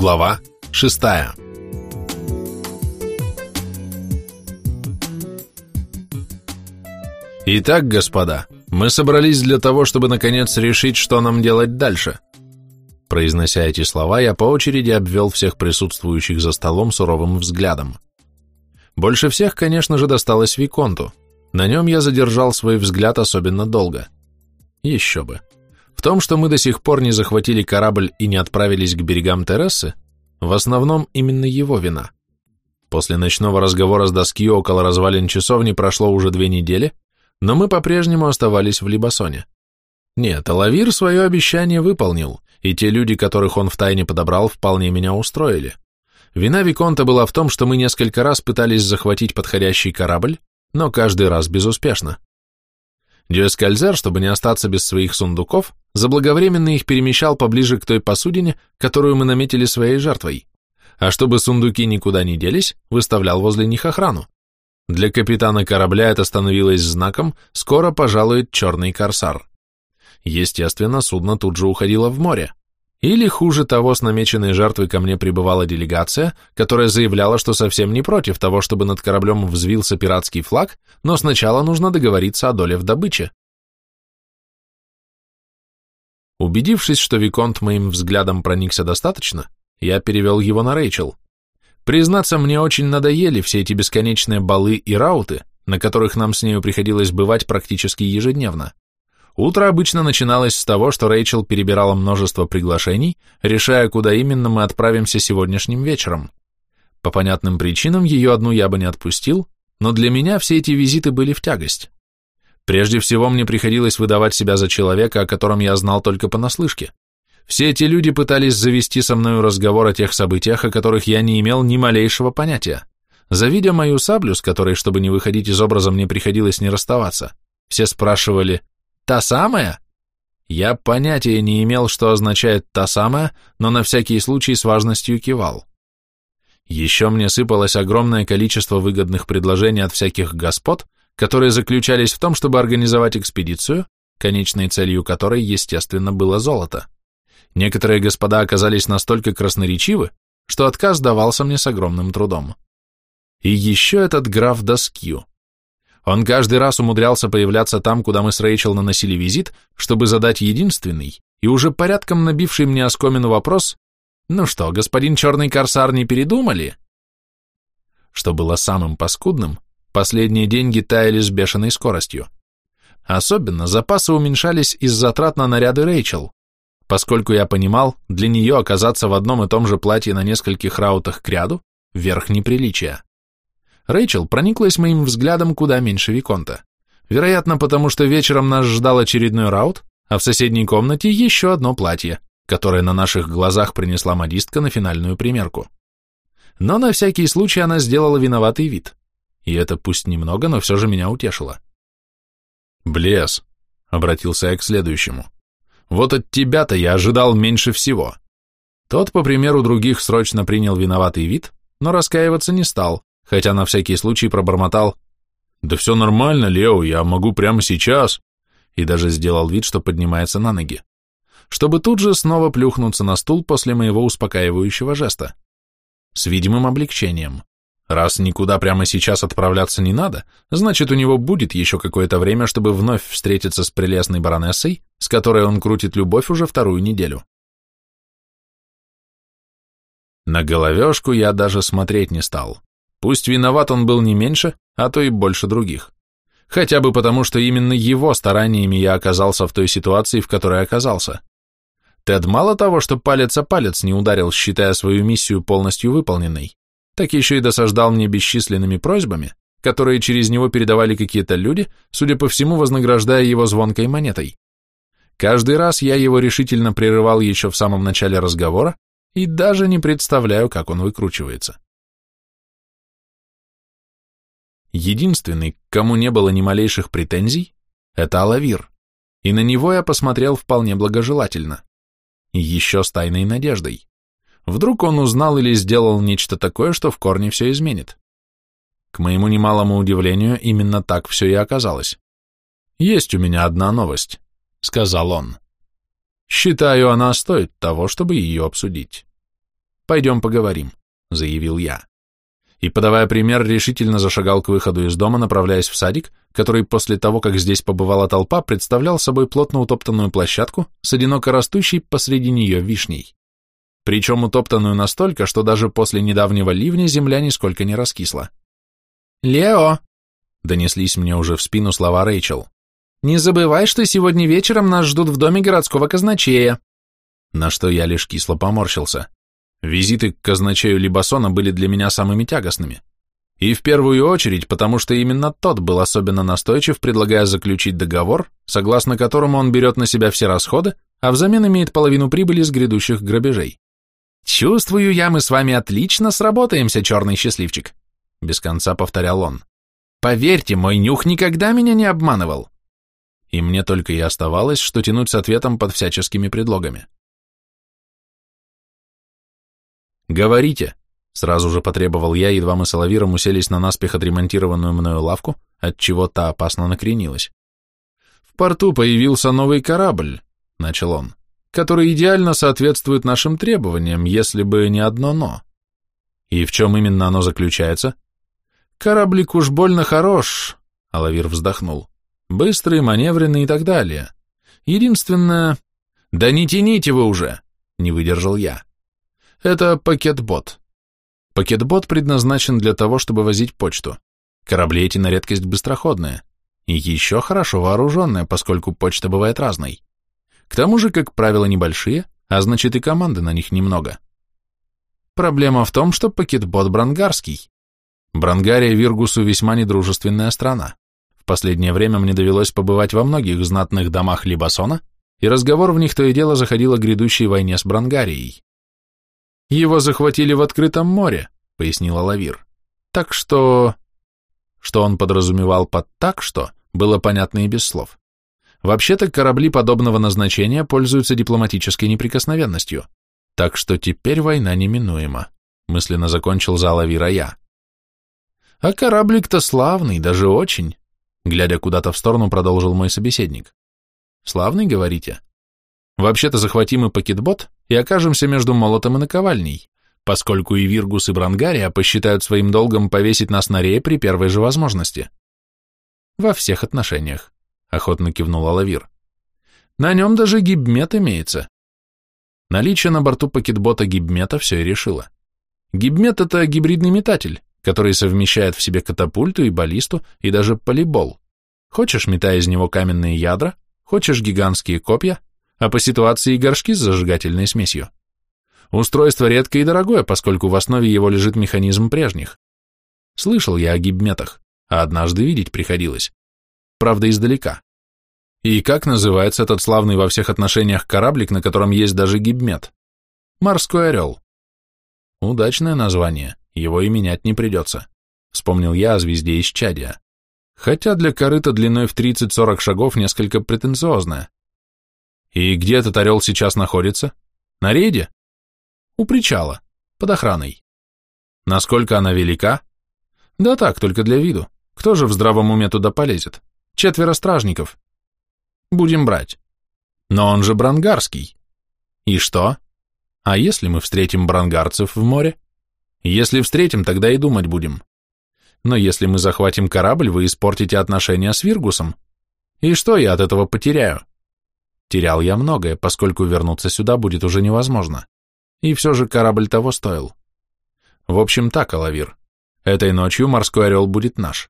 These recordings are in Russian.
Глава шестая. Итак, господа, мы собрались для того, чтобы наконец решить, что нам делать дальше. Произнося эти слова, я по очереди обвел всех присутствующих за столом суровым взглядом. Больше всех, конечно же, досталось Виконту. На нем я задержал свой взгляд особенно долго. Еще бы. В том, что мы до сих пор не захватили корабль и не отправились к берегам Террасы, в основном именно его вина. После ночного разговора с доски около развалин часовни прошло уже две недели, но мы по-прежнему оставались в Либасоне. Нет, Алавир свое обещание выполнил, и те люди, которых он втайне подобрал, вполне меня устроили. Вина Виконта была в том, что мы несколько раз пытались захватить подходящий корабль, но каждый раз безуспешно. Дюэскальзер, чтобы не остаться без своих сундуков, заблаговременно их перемещал поближе к той посудине, которую мы наметили своей жертвой, а чтобы сундуки никуда не делись, выставлял возле них охрану. Для капитана корабля это становилось знаком «Скоро пожалует черный корсар». Естественно, судно тут же уходило в море. Или, хуже того, с намеченной жертвой ко мне прибывала делегация, которая заявляла, что совсем не против того, чтобы над кораблем взвился пиратский флаг, но сначала нужно договориться о доле в добыче. Убедившись, что Виконт моим взглядом проникся достаточно, я перевел его на Рэйчел. Признаться, мне очень надоели все эти бесконечные балы и рауты, на которых нам с нею приходилось бывать практически ежедневно. Утро обычно начиналось с того, что Рэйчел перебирала множество приглашений, решая, куда именно мы отправимся сегодняшним вечером. По понятным причинам ее одну я бы не отпустил, но для меня все эти визиты были в тягость. Прежде всего мне приходилось выдавать себя за человека, о котором я знал только понаслышке. Все эти люди пытались завести со мною разговор о тех событиях, о которых я не имел ни малейшего понятия. Завидя мою саблю, с которой, чтобы не выходить из образа, мне приходилось не расставаться, все спрашивали Та самая? Я понятия не имел, что означает «та самая», но на всякий случай с важностью кивал. Еще мне сыпалось огромное количество выгодных предложений от всяких господ, которые заключались в том, чтобы организовать экспедицию, конечной целью которой, естественно, было золото. Некоторые господа оказались настолько красноречивы, что отказ давался мне с огромным трудом. И еще этот граф Доскью. Он каждый раз умудрялся появляться там, куда мы с Рэйчел наносили визит, чтобы задать единственный и уже порядком набивший мне оскомину вопрос «Ну что, господин Черный Корсар, не передумали?» Что было самым паскудным, последние деньги таяли с бешеной скоростью. Особенно запасы уменьшались из затрат на наряды Рэйчел, поскольку я понимал, для нее оказаться в одном и том же платье на нескольких раутах к ряду – верх неприличия. Рэйчел прониклась моим взглядом куда меньше Виконта. Вероятно, потому что вечером нас ждал очередной раут, а в соседней комнате еще одно платье, которое на наших глазах принесла модистка на финальную примерку. Но на всякий случай она сделала виноватый вид. И это пусть немного, но все же меня утешило. «Блес», — обратился я к следующему, — «вот от тебя-то я ожидал меньше всего». Тот, по примеру других, срочно принял виноватый вид, но раскаиваться не стал, хотя на всякий случай пробормотал «Да все нормально, Лео, я могу прямо сейчас», и даже сделал вид, что поднимается на ноги, чтобы тут же снова плюхнуться на стул после моего успокаивающего жеста. С видимым облегчением. Раз никуда прямо сейчас отправляться не надо, значит, у него будет еще какое-то время, чтобы вновь встретиться с прелестной баронессой, с которой он крутит любовь уже вторую неделю. На головешку я даже смотреть не стал. Пусть виноват он был не меньше, а то и больше других. Хотя бы потому, что именно его стараниями я оказался в той ситуации, в которой оказался. Тед мало того, что палец о палец не ударил, считая свою миссию полностью выполненной, так еще и досаждал мне бесчисленными просьбами, которые через него передавали какие-то люди, судя по всему, вознаграждая его звонкой монетой. Каждый раз я его решительно прерывал еще в самом начале разговора и даже не представляю, как он выкручивается. Единственный, к кому не было ни малейших претензий, это Алавир, и на него я посмотрел вполне благожелательно. Еще с тайной надеждой. Вдруг он узнал или сделал нечто такое, что в корне все изменит. К моему немалому удивлению, именно так все и оказалось. «Есть у меня одна новость», — сказал он. «Считаю, она стоит того, чтобы ее обсудить». Пойдем поговорим, заявил я. И, подавая пример, решительно зашагал к выходу из дома, направляясь в садик, который после того, как здесь побывала толпа, представлял собой плотно утоптанную площадку с одиноко растущей посреди нее вишней. Причем утоптанную настолько, что даже после недавнего ливня земля нисколько не раскисла. «Лео!» — донеслись мне уже в спину слова Рэйчел. «Не забывай, что сегодня вечером нас ждут в доме городского казначея». На что я лишь кисло поморщился. Визиты к казначею Либасона были для меня самыми тягостными. И в первую очередь, потому что именно тот был особенно настойчив, предлагая заключить договор, согласно которому он берет на себя все расходы, а взамен имеет половину прибыли с грядущих грабежей. «Чувствую я, мы с вами отлично сработаемся, черный счастливчик», — без конца повторял он. «Поверьте, мой нюх никогда меня не обманывал». И мне только и оставалось, что тянуть с ответом под всяческими предлогами. «Говорите», — сразу же потребовал я, едва мы с Алавиром уселись на наспех отремонтированную мною лавку, отчего та опасно накренилась. «В порту появился новый корабль», — начал он, «который идеально соответствует нашим требованиям, если бы не одно «но». И в чем именно оно заключается? Кораблик уж больно хорош, — Алавир вздохнул, — быстрый, маневренный и так далее. Единственное... Да не тяните вы уже, — не выдержал я. Это пакетбот. Пакетбот предназначен для того, чтобы возить почту. Корабли эти на редкость быстроходные. И еще хорошо вооруженные, поскольку почта бывает разной. К тому же, как правило, небольшие, а значит и команды на них немного. Проблема в том, что пакетбот брангарский. Брангария Виргусу весьма недружественная страна. В последнее время мне довелось побывать во многих знатных домах Либасона, и разговор в них то и дело заходил о грядущей войне с Брангарией. Его захватили в открытом море, пояснила Лавир. Так что... Что он подразумевал под «так что» было понятно и без слов. Вообще-то корабли подобного назначения пользуются дипломатической неприкосновенностью, так что теперь война неминуема, мысленно закончил за Лавира я. А кораблик-то славный, даже очень, глядя куда-то в сторону, продолжил мой собеседник. Славный, говорите? Вообще-то захватим и пакетбот и окажемся между молотом и наковальней, поскольку и Виргус, и Брангария посчитают своим долгом повесить нас на рее при первой же возможности. Во всех отношениях, охотно кивнул Алавир. На нем даже гибмет имеется. Наличие на борту пакетбота гибмета все и решило. Гибмет — это гибридный метатель, который совмещает в себе катапульту и баллисту, и даже полибол. Хочешь, метай из него каменные ядра, хочешь гигантские копья, а по ситуации и горшки с зажигательной смесью. Устройство редкое и дорогое, поскольку в основе его лежит механизм прежних. Слышал я о гибметах, а однажды видеть приходилось. Правда, издалека. И как называется этот славный во всех отношениях кораблик, на котором есть даже гибмет? Морской орел. Удачное название, его и менять не придется. Вспомнил я о звезде из Чадия. Хотя для корыта длиной в 30-40 шагов несколько претенциозное. И где этот орел сейчас находится? На рейде? У причала, под охраной. Насколько она велика? Да так, только для виду. Кто же в здравом уме туда полезет? Четверо стражников. Будем брать. Но он же брангарский. И что? А если мы встретим брангарцев в море? Если встретим, тогда и думать будем. Но если мы захватим корабль, вы испортите отношения с Виргусом. И что я от этого потеряю? Терял я многое, поскольку вернуться сюда будет уже невозможно. И все же корабль того стоил. В общем так, Алавир. Этой ночью морской орел будет наш.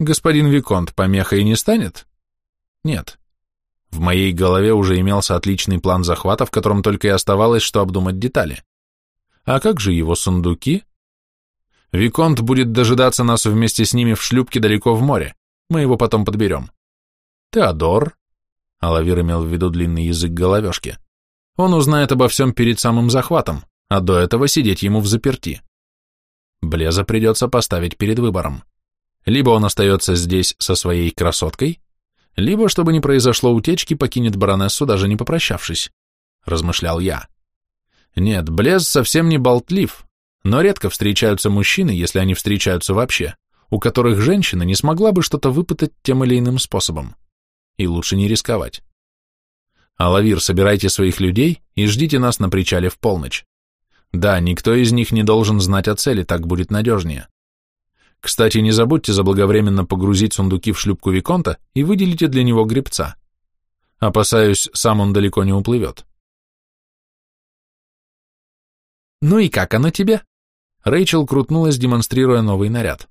Господин Виконт помехой не станет? Нет. В моей голове уже имелся отличный план захвата, в котором только и оставалось, что обдумать детали. А как же его сундуки? Виконт будет дожидаться нас вместе с ними в шлюпке далеко в море. Мы его потом подберем. Теодор, Алавир имел в виду длинный язык головешки. Он узнает обо всем перед самым захватом, а до этого сидеть ему в заперти. Блеза придется поставить перед выбором. Либо он остается здесь со своей красоткой, либо, чтобы не произошло утечки, покинет баронессу, даже не попрощавшись, размышлял я. Нет, Блез совсем не болтлив, но редко встречаются мужчины, если они встречаются вообще, у которых женщина не смогла бы что-то выпытать тем или иным способом и лучше не рисковать. Алавир, собирайте своих людей и ждите нас на причале в полночь. Да, никто из них не должен знать о цели, так будет надежнее. Кстати, не забудьте заблаговременно погрузить сундуки в шлюпку Виконта и выделите для него гребца. Опасаюсь, сам он далеко не уплывет. «Ну и как оно тебе?» Рэйчел крутнулась, демонстрируя новый наряд.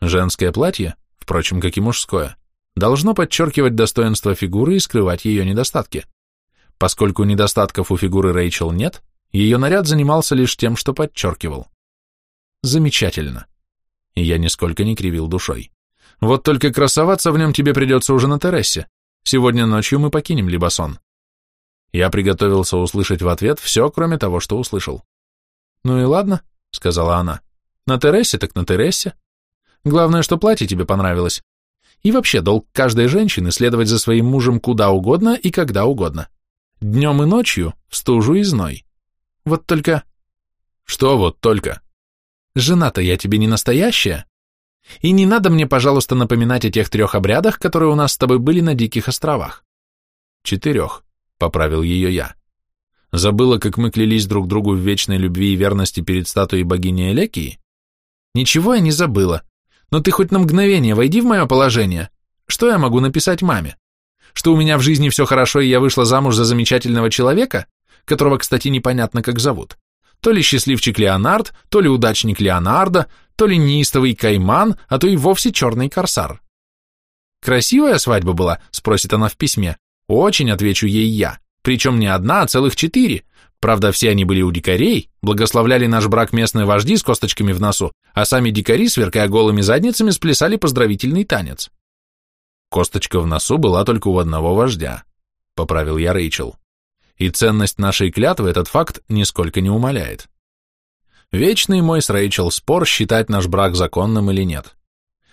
Женское платье, впрочем, как и мужское, должно подчеркивать достоинство фигуры и скрывать ее недостатки. Поскольку недостатков у фигуры Рэйчел нет, ее наряд занимался лишь тем, что подчеркивал. Замечательно. И я нисколько не кривил душой. Вот только красоваться в нем тебе придется уже на террасе. Сегодня ночью мы покинем Либасон. Я приготовился услышать в ответ все, кроме того, что услышал. Ну и ладно, сказала она. На террасе так на террасе. Главное, что платье тебе понравилось. И вообще долг каждой женщины следовать за своим мужем куда угодно и когда угодно. Днем и ночью, стужу и зной. Вот только... Что вот только? Жена-то я тебе не настоящая. И не надо мне, пожалуйста, напоминать о тех трех обрядах, которые у нас с тобой были на Диких островах. Четырех, поправил ее я. Забыла, как мы клялись друг другу в вечной любви и верности перед статуей богини Элекии? Ничего я не забыла. Но ты хоть на мгновение войди в мое положение. Что я могу написать маме? Что у меня в жизни все хорошо, и я вышла замуж за замечательного человека, которого, кстати, непонятно как зовут. То ли счастливчик Леонард, то ли удачник Леонардо, то ли неистовый Кайман, а то и вовсе черный корсар. «Красивая свадьба была?» – спросит она в письме. «Очень», – отвечу ей я. Причем не одна, а целых четыре. Правда, все они были у дикарей, благословляли наш брак местные вожди с косточками в носу, а сами дикари, сверкая голыми задницами, сплясали поздравительный танец. Косточка в носу была только у одного вождя, поправил я Рэйчел. И ценность нашей клятвы этот факт нисколько не умаляет. Вечный мой с Рэйчел спор, считать наш брак законным или нет.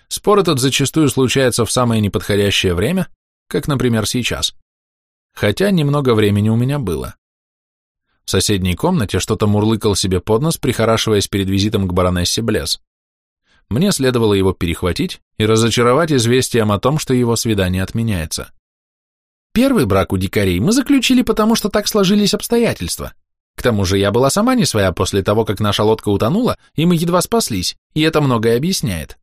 Спор этот зачастую случается в самое неподходящее время, как, например, сейчас хотя немного времени у меня было. В соседней комнате что-то мурлыкал себе под нос, прихорашиваясь перед визитом к баронессе Блес. Мне следовало его перехватить и разочаровать известием о том, что его свидание отменяется. Первый брак у дикарей мы заключили, потому что так сложились обстоятельства. К тому же я была сама не своя после того, как наша лодка утонула, и мы едва спаслись, и это многое объясняет.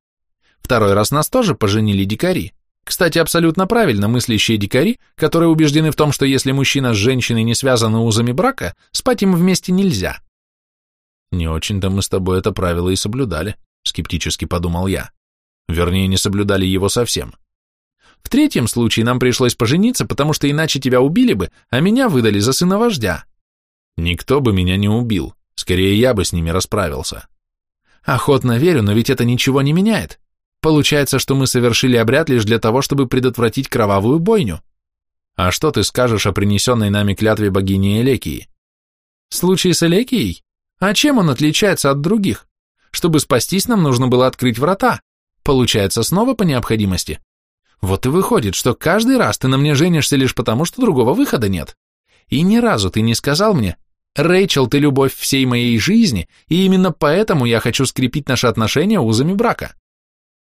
Второй раз нас тоже поженили дикари, кстати, абсолютно правильно мыслящие дикари, которые убеждены в том, что если мужчина с женщиной не связаны узами брака, спать им вместе нельзя. Не очень-то мы с тобой это правило и соблюдали, скептически подумал я. Вернее, не соблюдали его совсем. В третьем случае нам пришлось пожениться, потому что иначе тебя убили бы, а меня выдали за сына вождя. Никто бы меня не убил, скорее я бы с ними расправился. Охотно верю, но ведь это ничего не меняет. Получается, что мы совершили обряд лишь для того, чтобы предотвратить кровавую бойню. А что ты скажешь о принесенной нами клятве богини Элекии? Случай с Элекией? А чем он отличается от других? Чтобы спастись, нам нужно было открыть врата. Получается, снова по необходимости. Вот и выходит, что каждый раз ты на мне женишься лишь потому, что другого выхода нет. И ни разу ты не сказал мне, Рэйчел, ты любовь всей моей жизни, и именно поэтому я хочу скрепить наши отношения узами брака.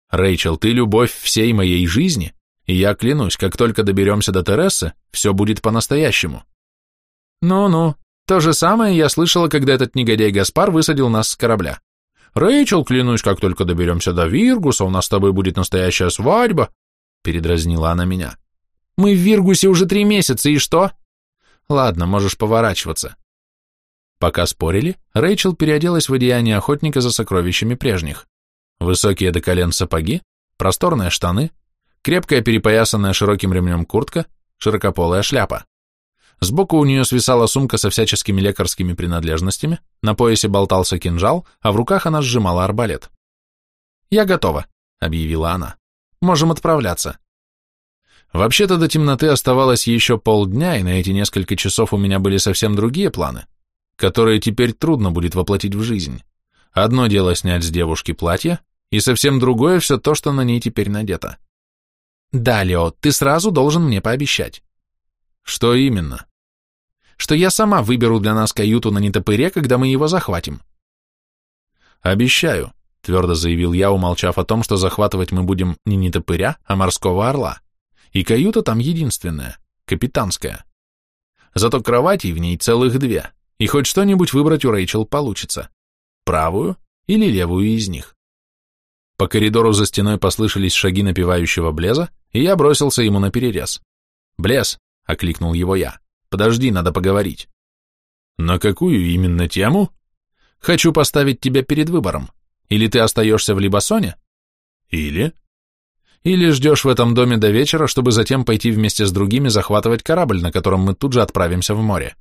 Рэйчел, ты любовь всей моей жизни, и я клянусь, как только доберемся до Тересы, все будет по-настоящему. Ну-ну, то же самое я слышала, когда этот негодяй Гаспар высадил нас с корабля. Рэйчел, клянусь, как только доберемся до Виргуса, у нас с тобой будет настоящая свадьба, передразнила она меня. Мы в Виргусе уже три месяца, и что? Ладно, можешь поворачиваться. Пока спорили, Рэйчел переоделась в одеяние охотника за сокровищами прежних. Высокие до колен сапоги, просторные штаны, крепкая перепоясанная широким ремнем куртка, широкополая шляпа. Сбоку у нее свисала сумка со всяческими лекарскими принадлежностями, на поясе болтался кинжал, а в руках она сжимала арбалет. «Я готова», — объявила она. «Можем отправляться». Вообще-то до темноты оставалось еще полдня, и на эти несколько часов у меня были совсем другие планы, которые теперь трудно будет воплотить в жизнь. Одно дело снять с девушки платье, и совсем другое все то, что на ней теперь надето. Да, Лео, ты сразу должен мне пообещать. Что именно? Что я сама выберу для нас каюту на нетопыре, когда мы его захватим. Обещаю, твердо заявил я, умолчав о том, что захватывать мы будем не нетопыря, а морского орла. И каюта там единственная, капитанская. Зато кроватей в ней целых две, и хоть что-нибудь выбрать у Рэйчел получится. Правую или левую из них. По коридору за стеной послышались шаги напевающего Блеза, и я бросился ему на перерез. «Блез!» — окликнул его я. «Подожди, надо поговорить». «На какую именно тему?» «Хочу поставить тебя перед выбором. Или ты остаешься в Либасоне?» «Или?» «Или ждешь в этом доме до вечера, чтобы затем пойти вместе с другими захватывать корабль, на котором мы тут же отправимся в море».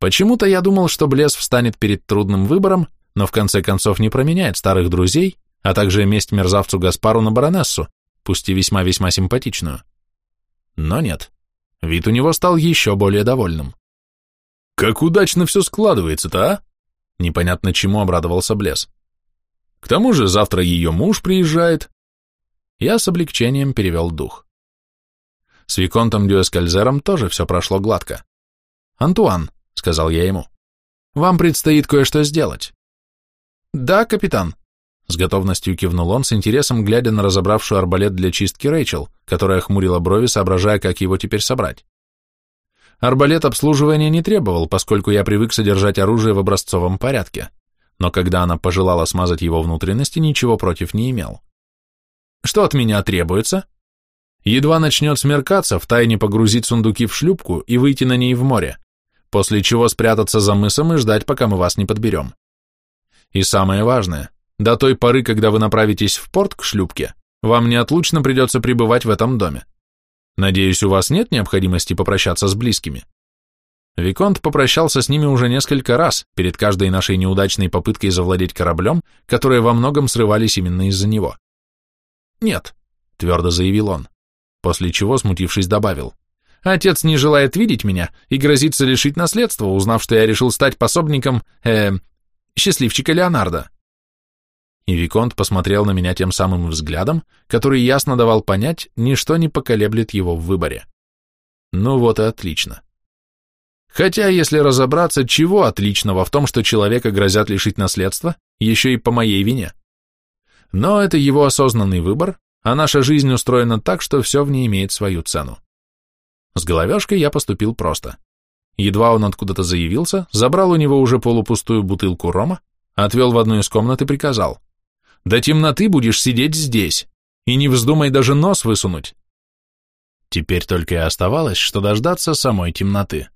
Почему-то я думал, что Блес встанет перед трудным выбором, но в конце концов не променяет старых друзей, а также месть мерзавцу Гаспару на баронессу, пусть и весьма-весьма симпатичную. Но нет, вид у него стал еще более довольным. «Как удачно все складывается-то, а?» Непонятно чему обрадовался Блес. «К тому же завтра ее муж приезжает». Я с облегчением перевел дух. С Виконтом Дюэскальзером тоже все прошло гладко. «Антуан», — сказал я ему, — «вам предстоит кое-что сделать». «Да, капитан», с готовностью кивнул он, с интересом глядя на разобравшую арбалет для чистки Рэйчел, которая хмурила брови, соображая, как его теперь собрать. Арбалет обслуживания не требовал, поскольку я привык содержать оружие в образцовом порядке, но когда она пожелала смазать его внутренности, ничего против не имел. Что от меня требуется? Едва начнет смеркаться, втайне погрузить сундуки в шлюпку и выйти на ней в море, после чего спрятаться за мысом и ждать, пока мы вас не подберем. И самое важное, до той поры, когда вы направитесь в порт к шлюпке, вам неотлучно придется пребывать в этом доме. Надеюсь, у вас нет необходимости попрощаться с близкими. Виконт попрощался с ними уже несколько раз перед каждой нашей неудачной попыткой завладеть кораблем, которые во многом срывались именно из-за него. «Нет», — твердо заявил он, после чего, смутившись, добавил, «Отец не желает видеть меня и грозится лишить наследства, узнав, что я решил стать пособником, э, счастливчика Леонардо». И Виконт посмотрел на меня тем самым взглядом, который ясно давал понять, ничто не поколеблет его в выборе. Ну вот и отлично. Хотя, если разобраться, чего отличного в том, что человека грозят лишить наследства, еще и по моей вине. Но это его осознанный выбор, а наша жизнь устроена так, что все в ней имеет свою цену. С головешкой я поступил просто. Едва он откуда-то заявился, забрал у него уже полупустую бутылку рома, отвел в одну из комнат и приказал. До темноты будешь сидеть здесь, и не вздумай даже нос высунуть. Теперь только и оставалось, что дождаться самой темноты.